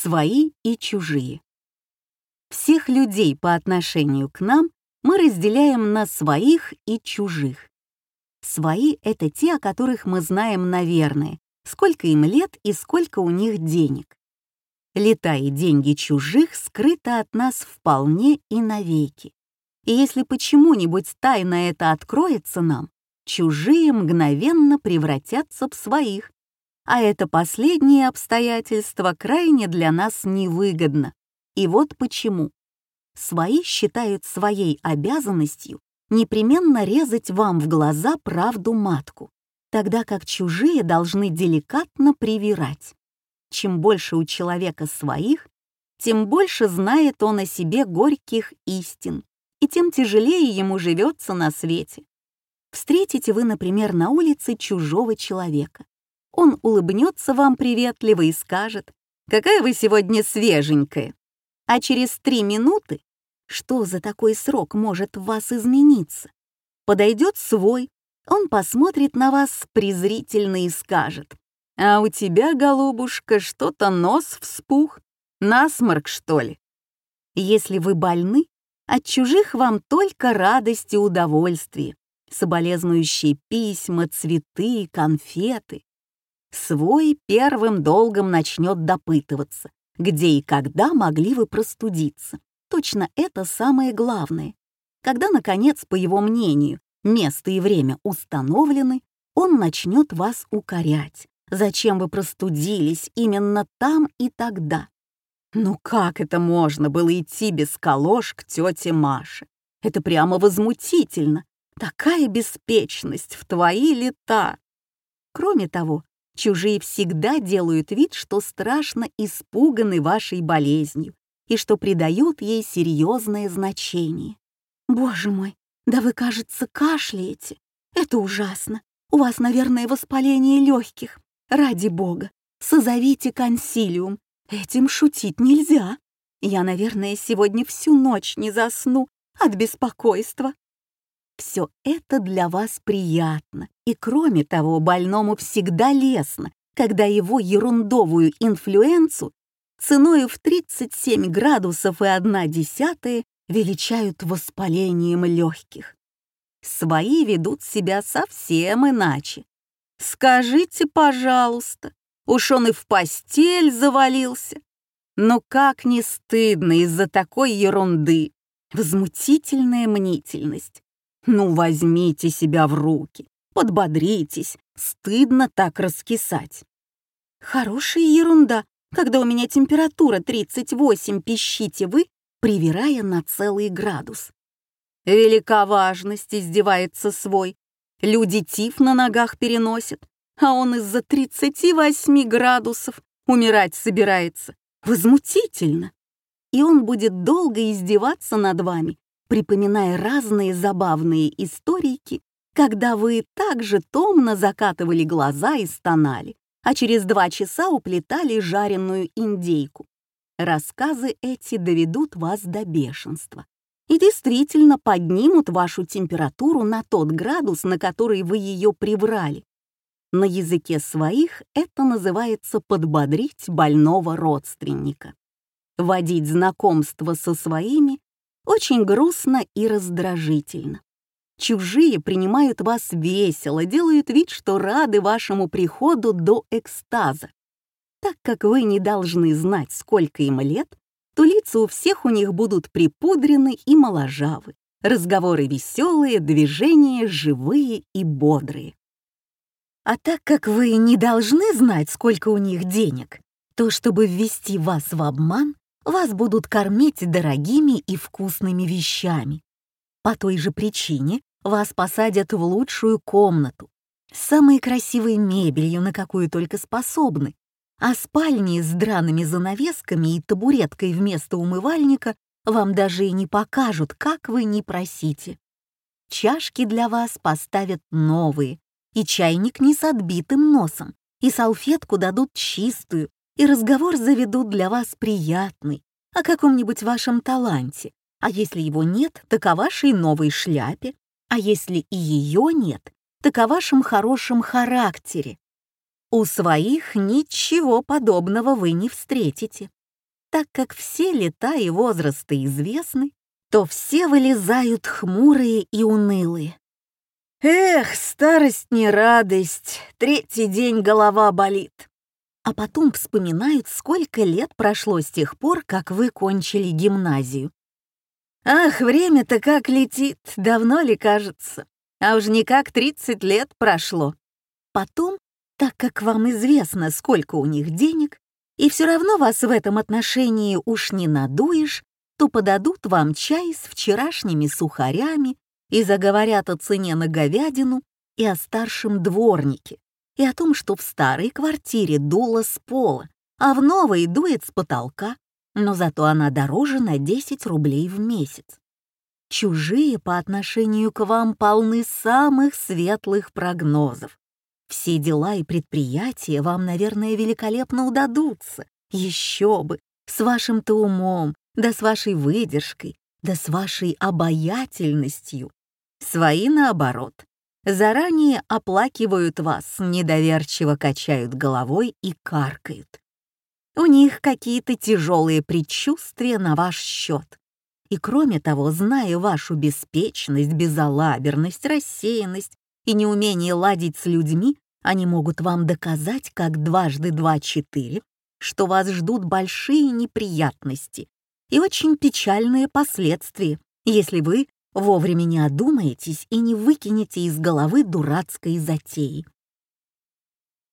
Свои и чужие. Всех людей по отношению к нам мы разделяем на своих и чужих. Свои — это те, о которых мы знаем, наверное, сколько им лет и сколько у них денег. Лета и деньги чужих скрыты от нас вполне и навеки. И если почему-нибудь тайно это откроется нам, чужие мгновенно превратятся в своих, а это последнее обстоятельство крайне для нас невыгодно. И вот почему. Свои считают своей обязанностью непременно резать вам в глаза правду матку, тогда как чужие должны деликатно привирать. Чем больше у человека своих, тем больше знает он о себе горьких истин, и тем тяжелее ему живется на свете. Встретите вы, например, на улице чужого человека. Он улыбнется вам приветливо и скажет, «Какая вы сегодня свеженькая!» А через три минуты, что за такой срок может в вас измениться? Подойдет свой, он посмотрит на вас презрительно и скажет, «А у тебя, голубушка, что-то нос вспух, насморк, что ли?» Если вы больны, от чужих вам только радость и удовольствие, соболезнующие письма, цветы, конфеты. Свой первым долгом начнет допытываться, где и когда могли вы простудиться. Точно это самое главное. Когда, наконец, по его мнению, место и время установлены, он начнет вас укорять. Зачем вы простудились именно там и тогда? Ну как это можно было идти без колош к тете Маше? Это прямо возмутительно. Такая беспечность в твои лета. Кроме того, чужие всегда делают вид, что страшно испуганы вашей болезнью и что придают ей серьезное значение. Боже мой, да вы, кажется, кашляете. Это ужасно. У вас, наверное, воспаление легких. Ради бога, созовите консилиум. Этим шутить нельзя. Я, наверное, сегодня всю ночь не засну от беспокойства. Все это для вас приятно, и кроме того, больному всегда лестно, когда его ерундовую инфлюенцию ценою в 37 градусов и 1 десятая величают воспалением легких. Свои ведут себя совсем иначе. Скажите, пожалуйста, уж он и в постель завалился. Но как не стыдно из-за такой ерунды. Возмутительная мнительность. Ну, возьмите себя в руки, подбодритесь, стыдно так раскисать. Хорошая ерунда, когда у меня температура 38, пищите вы, привирая на целый градус. Велика важность, издевается свой. Люди тиф на ногах переносят, а он из-за 38 градусов умирать собирается. Возмутительно. И он будет долго издеваться над вами, припоминая разные забавные историки, когда вы также томно закатывали глаза и стонали, а через два часа уплетали жареную индейку. Рассказы эти доведут вас до бешенства и действительно поднимут вашу температуру на тот градус, на который вы ее приврали. На языке своих это называется подбодрить больного родственника. Водить знакомство со своими очень грустно и раздражительно. Чужие принимают вас весело, делают вид, что рады вашему приходу до экстаза. Так как вы не должны знать, сколько им лет, то лица у всех у них будут припудрены и моложавы, разговоры веселые, движения живые и бодрые. А так как вы не должны знать, сколько у них денег, то чтобы ввести вас в обман, вас будут кормить дорогими и вкусными вещами. По той же причине вас посадят в лучшую комнату, с самой красивой мебелью, на какую только способны, а спальни с драными занавесками и табуреткой вместо умывальника вам даже и не покажут, как вы не просите. Чашки для вас поставят новые, и чайник не с отбитым носом, и салфетку дадут чистую, и разговор заведут для вас приятный, о каком-нибудь вашем таланте, а если его нет, так о вашей новой шляпе, а если и ее нет, так о вашем хорошем характере. У своих ничего подобного вы не встретите. Так как все лета и возрасты известны, то все вылезают хмурые и унылые. Эх, старость не радость, третий день голова болит. А потом вспоминают, сколько лет прошло с тех пор, как вы кончили гимназию. Ах, время-то как летит, давно ли кажется? А уж никак 30 лет прошло. Потом, так как вам известно, сколько у них денег, и все равно вас в этом отношении уж не надуешь, то подадут вам чай с вчерашними сухарями и заговорят о цене на говядину и о старшем дворнике, и о том, что в старой квартире дуло с пола, а в новой дует с потолка, но зато она дороже на 10 рублей в месяц. Чужие по отношению к вам полны самых светлых прогнозов. Все дела и предприятия вам, наверное, великолепно удадутся. Еще бы, с вашим-то умом, да с вашей выдержкой, да с вашей обаятельностью. Свои, наоборот, заранее оплакивают вас, недоверчиво качают головой и каркают. У них какие-то тяжелые предчувствия на ваш счет. И кроме того, зная вашу беспечность, безалаберность, рассеянность и неумение ладить с людьми, они могут вам доказать, как дважды два — четыре, что вас ждут большие неприятности и очень печальные последствия, если вы вовремя не одумаетесь и не выкинете из головы дурацкой затеи.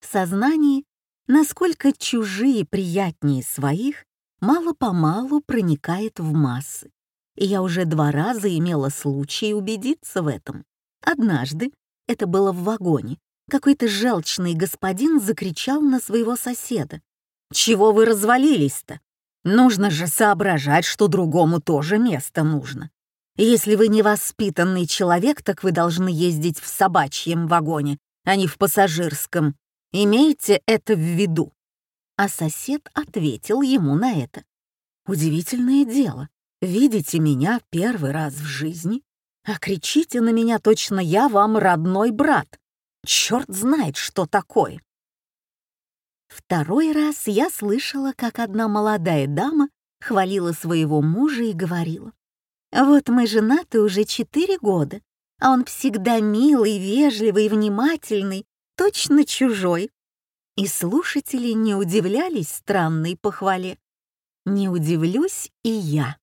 Сознание, насколько чужие приятнее своих, мало-помалу проникает в массы. И я уже два раза имела случай убедиться в этом. Однажды, это было в вагоне, какой-то желчный господин закричал на своего соседа. «Чего вы развалились-то? Нужно же соображать, что другому тоже место нужно. Если вы невоспитанный человек, так вы должны ездить в собачьем вагоне, а не в пассажирском. Имейте это в виду». А сосед ответил ему на это. «Удивительное дело. Видите меня первый раз в жизни, а кричите на меня точно я вам родной брат. Черт знает, что такое. Второй раз я слышала, как одна молодая дама хвалила своего мужа и говорила, «Вот мы женаты уже четыре года, а он всегда милый, вежливый, внимательный, точно чужой». И слушатели не удивлялись странной похвале. Не удивлюсь и я.